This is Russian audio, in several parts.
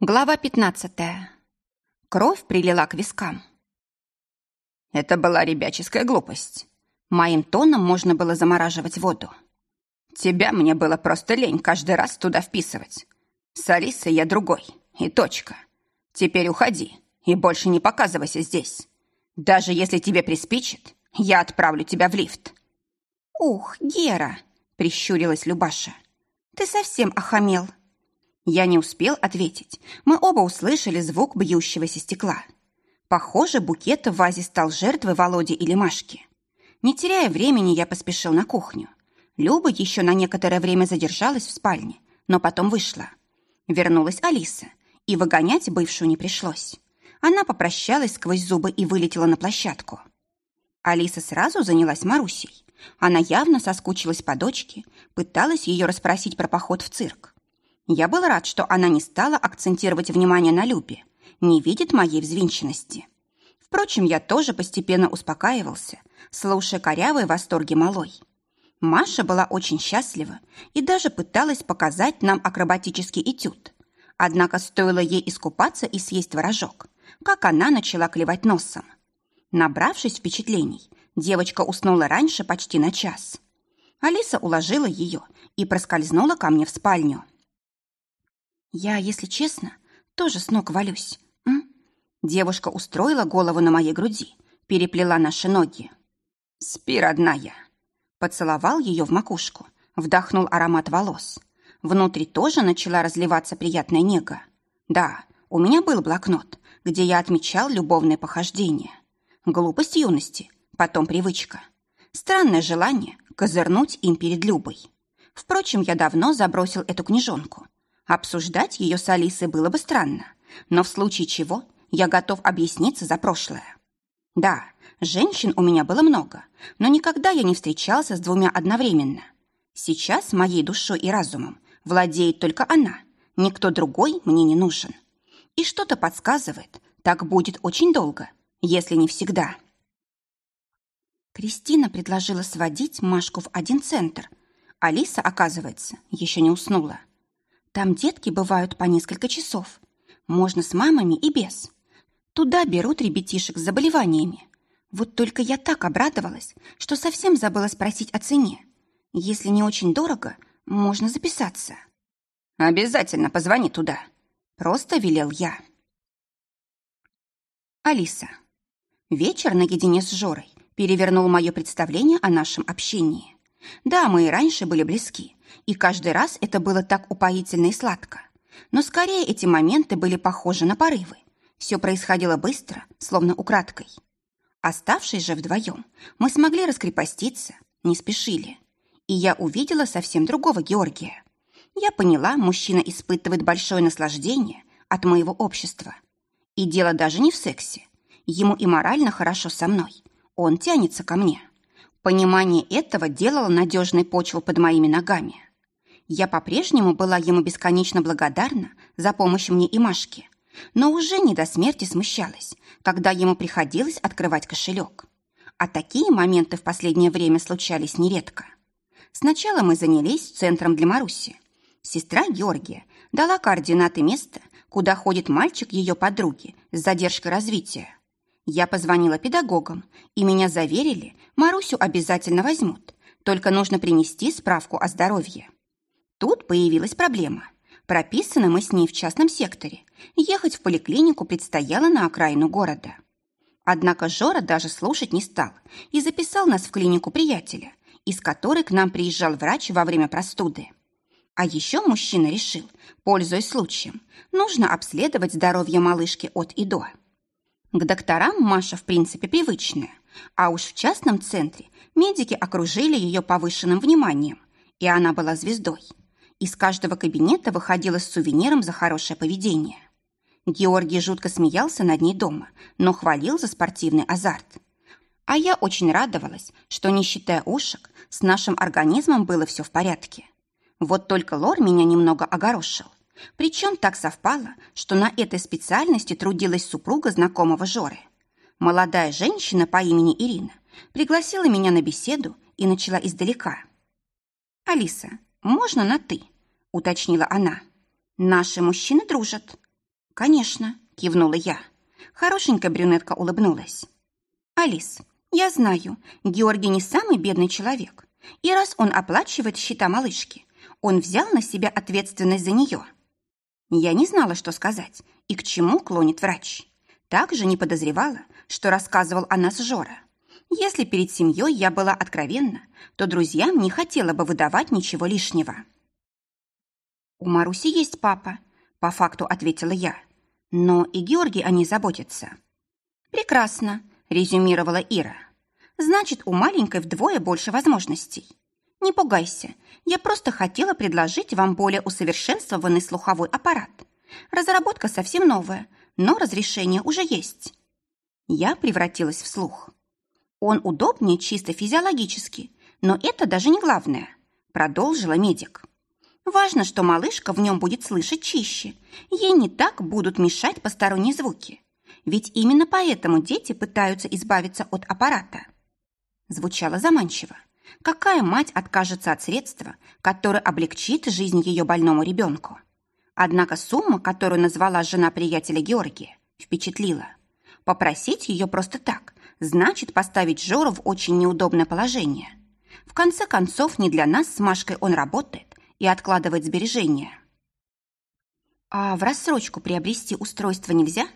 Глава 15. Кровь прилила к вискам. Это была ребяческая глупость. Моим тоном можно было замораживать воду. Тебя мне было просто лень каждый раз туда вписывать. С Алисой я другой. И точка. Теперь уходи и больше не показывайся здесь. Даже если тебе приспичит, я отправлю тебя в лифт. Ух, Гера, прищурилась Любаша. Ты совсем охамел. Я не успел ответить. Мы оба услышали звук бьющегося стекла. Похоже, букет в вазе стал жертвой Володи или Машки. Не теряя времени, я поспешил на кухню. Люба еще на некоторое время задержалась в спальне, но потом вышла. Вернулась Алиса, и выгонять бывшую не пришлось. Она попрощалась сквозь зубы и вылетела на площадку. Алиса сразу занялась Марусей. Она явно соскучилась по дочке, пыталась ее расспросить про поход в цирк. Я был рад, что она не стала акцентировать внимание на Любе, не видит моей взвинченности. Впрочем, я тоже постепенно успокаивался, слушая корявые восторги малой. Маша была очень счастлива и даже пыталась показать нам акробатический этюд. Однако стоило ей искупаться и съесть творожок, как она начала клевать носом. Набравшись впечатлений, девочка уснула раньше почти на час. Алиса уложила ее и проскользнула ко мне в спальню. Я, если честно, тоже с ног валюсь. М? Девушка устроила голову на моей груди, переплела наши ноги. «Спи, родная!» Поцеловал ее в макушку, вдохнул аромат волос. Внутри тоже начала разливаться приятная нега. Да, у меня был блокнот, где я отмечал любовные похождения. Глупость юности, потом привычка. Странное желание козырнуть им перед Любой. Впрочем, я давно забросил эту книжонку. Обсуждать ее с Алисой было бы странно, но в случае чего я готов объясниться за прошлое. Да, женщин у меня было много, но никогда я не встречался с двумя одновременно. Сейчас моей душой и разумом владеет только она, никто другой мне не нужен. И что-то подсказывает, так будет очень долго, если не всегда. Кристина предложила сводить Машку в один центр. Алиса, оказывается, еще не уснула. Там детки бывают по несколько часов. Можно с мамами и без. Туда берут ребятишек с заболеваниями. Вот только я так обрадовалась, что совсем забыла спросить о цене. Если не очень дорого, можно записаться. Обязательно позвони туда. Просто велел я. Алиса. Вечер наедине с Жорой перевернул мое представление о нашем общении. Да, мы и раньше были близки, и каждый раз это было так упоительно и сладко. Но скорее эти моменты были похожи на порывы. Все происходило быстро, словно украдкой. Оставшись же вдвоем, мы смогли раскрепоститься, не спешили. И я увидела совсем другого Георгия. Я поняла, мужчина испытывает большое наслаждение от моего общества. И дело даже не в сексе. Ему и морально хорошо со мной. Он тянется ко мне. Понимание этого делало надежной почву под моими ногами. Я по-прежнему была ему бесконечно благодарна за помощь мне и Машке, но уже не до смерти смущалась, когда ему приходилось открывать кошелек. А такие моменты в последнее время случались нередко. Сначала мы занялись центром для Маруси. Сестра Георгия дала координаты места, куда ходит мальчик ее подруги с задержкой развития. Я позвонила педагогам, и меня заверили, Марусю обязательно возьмут, только нужно принести справку о здоровье. Тут появилась проблема. Прописаны мы с ней в частном секторе. Ехать в поликлинику предстояло на окраину города. Однако Жора даже слушать не стал и записал нас в клинику приятеля, из которой к нам приезжал врач во время простуды. А еще мужчина решил, пользуясь случаем, нужно обследовать здоровье малышки от и до. К докторам Маша в принципе привычная, а уж в частном центре медики окружили ее повышенным вниманием, и она была звездой. Из каждого кабинета выходила с сувениром за хорошее поведение. Георгий жутко смеялся над ней дома, но хвалил за спортивный азарт. А я очень радовалась, что, не считая ушек, с нашим организмом было все в порядке. Вот только Лор меня немного огорошил. Причем так совпало, что на этой специальности трудилась супруга знакомого Жоры. Молодая женщина по имени Ирина пригласила меня на беседу и начала издалека. «Алиса, можно на «ты»?» – уточнила она. «Наши мужчины дружат». «Конечно», — кивнула я. Хорошенькая брюнетка улыбнулась. «Алис, я знаю, Георгий не самый бедный человек. И раз он оплачивает счета малышки, он взял на себя ответственность за нее». Я не знала, что сказать и к чему клонит врач. Также не подозревала, что рассказывал о нас Жора. Если перед семьей я была откровенна, то друзьям не хотела бы выдавать ничего лишнего. «У Маруси есть папа», — по факту ответила я. «Но и Георгий о ней заботится». «Прекрасно», — резюмировала Ира. «Значит, у маленькой вдвое больше возможностей. Не пугайся, я просто хотела предложить вам более усовершенствованный слуховой аппарат. Разработка совсем новая, но разрешение уже есть». Я превратилась в слух. Он удобнее чисто физиологически, но это даже не главное, продолжила медик. Важно, что малышка в нем будет слышать чище. Ей не так будут мешать посторонние звуки. Ведь именно поэтому дети пытаются избавиться от аппарата. Звучало заманчиво. Какая мать откажется от средства, которое облегчит жизнь ее больному ребенку? Однако сумма, которую назвала жена приятеля Георгия, впечатлила. Попросить ее просто так значит поставить Жору в очень неудобное положение. В конце концов, не для нас с Машкой он работает, и откладывать сбережения. А в рассрочку приобрести устройство нельзя?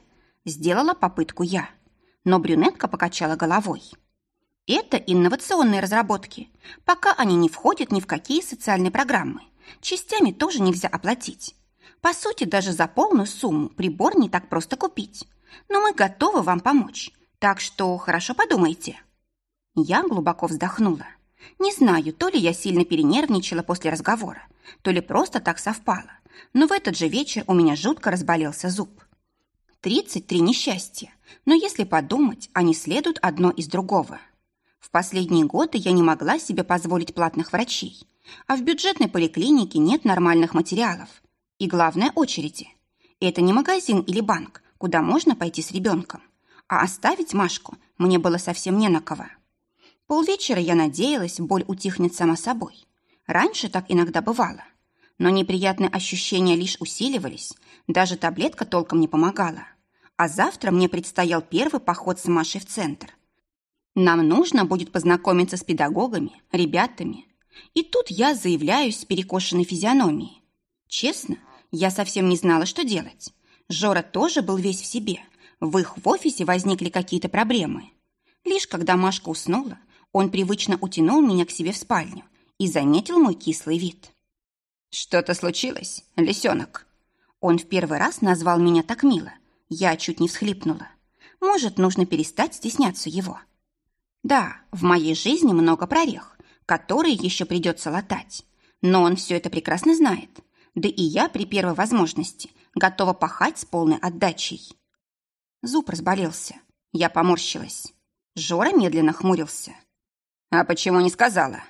Сделала попытку я, но брюнетка покачала головой. Это инновационные разработки. Пока они не входят ни в какие социальные программы. Частями тоже нельзя оплатить. По сути, даже за полную сумму прибор не так просто купить. Но мы готовы вам помочь. Так что хорошо подумайте. Я глубоко вздохнула. Не знаю, то ли я сильно перенервничала после разговора, то ли просто так совпало, но в этот же вечер у меня жутко разболелся зуб. Тридцать три несчастья, но если подумать, они следуют одно из другого. В последние годы я не могла себе позволить платных врачей, а в бюджетной поликлинике нет нормальных материалов. И главное – очереди. Это не магазин или банк, куда можно пойти с ребенком, а оставить Машку мне было совсем не на кого. Полвечера я надеялась, боль утихнет сама собой. Раньше так иногда бывало. Но неприятные ощущения лишь усиливались, даже таблетка толком не помогала. А завтра мне предстоял первый поход с Машей в центр. Нам нужно будет познакомиться с педагогами, ребятами. И тут я заявляюсь с перекошенной физиономией. Честно, я совсем не знала, что делать. Жора тоже был весь в себе. В их офисе возникли какие-то проблемы. Лишь когда Машка уснула, он привычно утянул меня к себе в спальню и заметил мой кислый вид. «Что-то случилось, лисенок?» Он в первый раз назвал меня так мило. Я чуть не всхлипнула. Может, нужно перестать стесняться его. Да, в моей жизни много прорех, которые еще придется латать. Но он все это прекрасно знает. Да и я при первой возможности готова пахать с полной отдачей. Зуб разболелся. Я поморщилась. Жора медленно хмурился. «А почему не сказала?»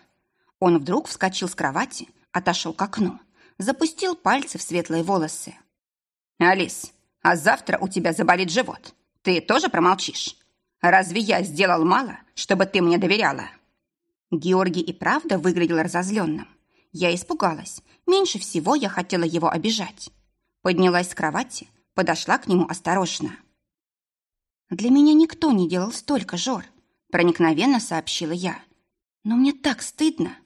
Он вдруг вскочил с кровати, отошел к окну, запустил пальцы в светлые волосы. «Алис, а завтра у тебя заболит живот. Ты тоже промолчишь? Разве я сделал мало, чтобы ты мне доверяла?» Георгий и правда выглядел разозленным. Я испугалась. Меньше всего я хотела его обижать. Поднялась с кровати, подошла к нему осторожно. «Для меня никто не делал столько, Жор», — проникновенно сообщила я. Но мне так стыдно.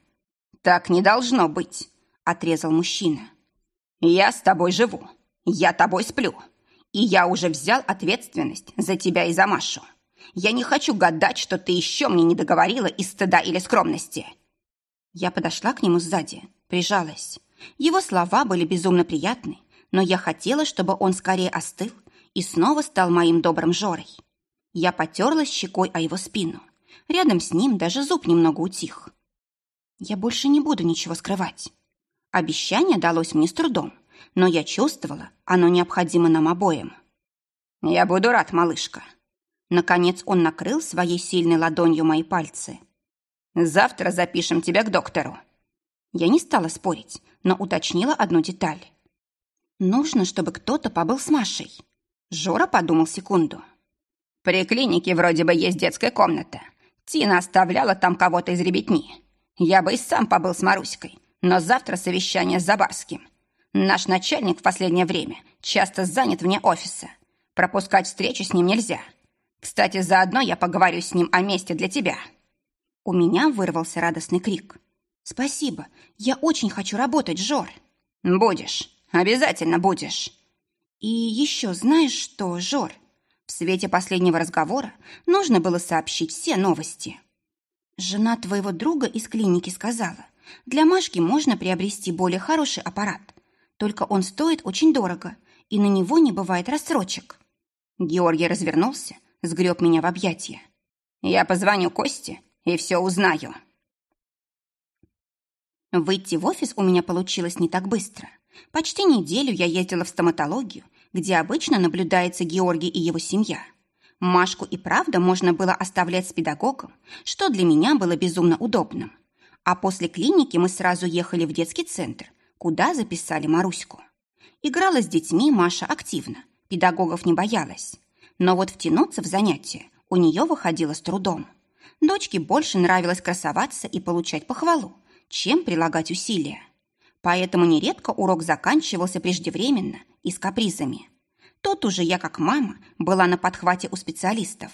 Так не должно быть, отрезал мужчина. Я с тобой живу. Я тобой сплю. И я уже взял ответственность за тебя и за Машу. Я не хочу гадать, что ты еще мне не договорила из стыда или скромности. Я подошла к нему сзади, прижалась. Его слова были безумно приятны, но я хотела, чтобы он скорее остыл и снова стал моим добрым Жорой. Я потерлась щекой о его спину – Рядом с ним даже зуб немного утих. Я больше не буду ничего скрывать. Обещание далось мне с трудом, но я чувствовала, оно необходимо нам обоим. «Я буду рад, малышка». Наконец он накрыл своей сильной ладонью мои пальцы. «Завтра запишем тебя к доктору». Я не стала спорить, но уточнила одну деталь. «Нужно, чтобы кто-то побыл с Машей». Жора подумал секунду. «При клинике вроде бы есть детская комната. Тина оставляла там кого-то из ребятни. Я бы и сам побыл с Маруськой, но завтра совещание с Забарским. Наш начальник в последнее время часто занят вне офиса. Пропускать встречу с ним нельзя. Кстати, заодно я поговорю с ним о месте для тебя». У меня вырвался радостный крик. «Спасибо, я очень хочу работать, Жор». «Будешь, обязательно будешь». «И еще знаешь что, Жор?» В свете последнего разговора нужно было сообщить все новости. Жена твоего друга из клиники сказала, для Машки можно приобрести более хороший аппарат, только он стоит очень дорого, и на него не бывает рассрочек. Георгий развернулся, сгреб меня в объятия. «Я позвоню Косте и все узнаю». Выйти в офис у меня получилось не так быстро. Почти неделю я ездила в стоматологию, где обычно наблюдается Георгий и его семья. Машку и правда можно было оставлять с педагогом, что для меня было безумно удобным. А после клиники мы сразу ехали в детский центр, куда записали Маруську. Играла с детьми Маша активно, педагогов не боялась. Но вот втянуться в занятия у нее выходило с трудом. Дочке больше нравилось красоваться и получать похвалу, чем прилагать усилия. Поэтому нередко урок заканчивался преждевременно и с капризами. Тут уже я, как мама, была на подхвате у специалистов.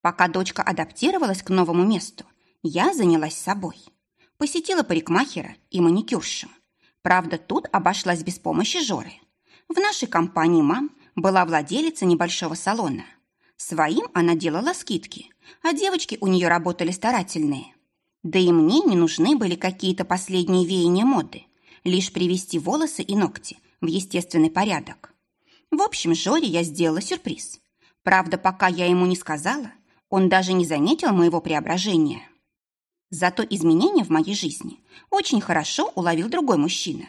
Пока дочка адаптировалась к новому месту, я занялась собой. Посетила парикмахера и маникюршу. Правда, тут обошлась без помощи Жоры. В нашей компании мам была владелица небольшого салона. Своим она делала скидки, а девочки у нее работали старательные. Да и мне не нужны были какие-то последние веяния моды, лишь привести волосы и ногти в естественный порядок. В общем, Жоре я сделала сюрприз. Правда, пока я ему не сказала, он даже не заметил моего преображения. Зато изменения в моей жизни очень хорошо уловил другой мужчина.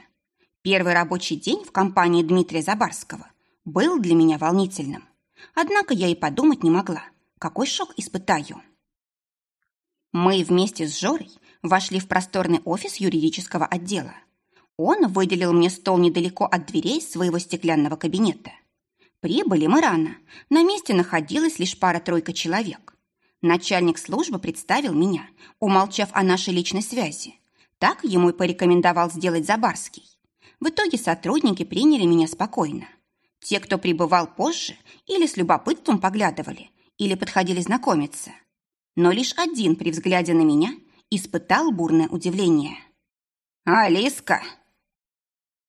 Первый рабочий день в компании Дмитрия Забарского был для меня волнительным. Однако я и подумать не могла, какой шок испытаю. Мы вместе с Жорой вошли в просторный офис юридического отдела. Он выделил мне стол недалеко от дверей своего стеклянного кабинета. Прибыли мы рано. На месте находилась лишь пара-тройка человек. Начальник службы представил меня, умолчав о нашей личной связи. Так ему и порекомендовал сделать Забарский. В итоге сотрудники приняли меня спокойно. Те, кто прибывал позже, или с любопытством поглядывали, или подходили знакомиться. Но лишь один при взгляде на меня испытал бурное удивление. «Алиска!»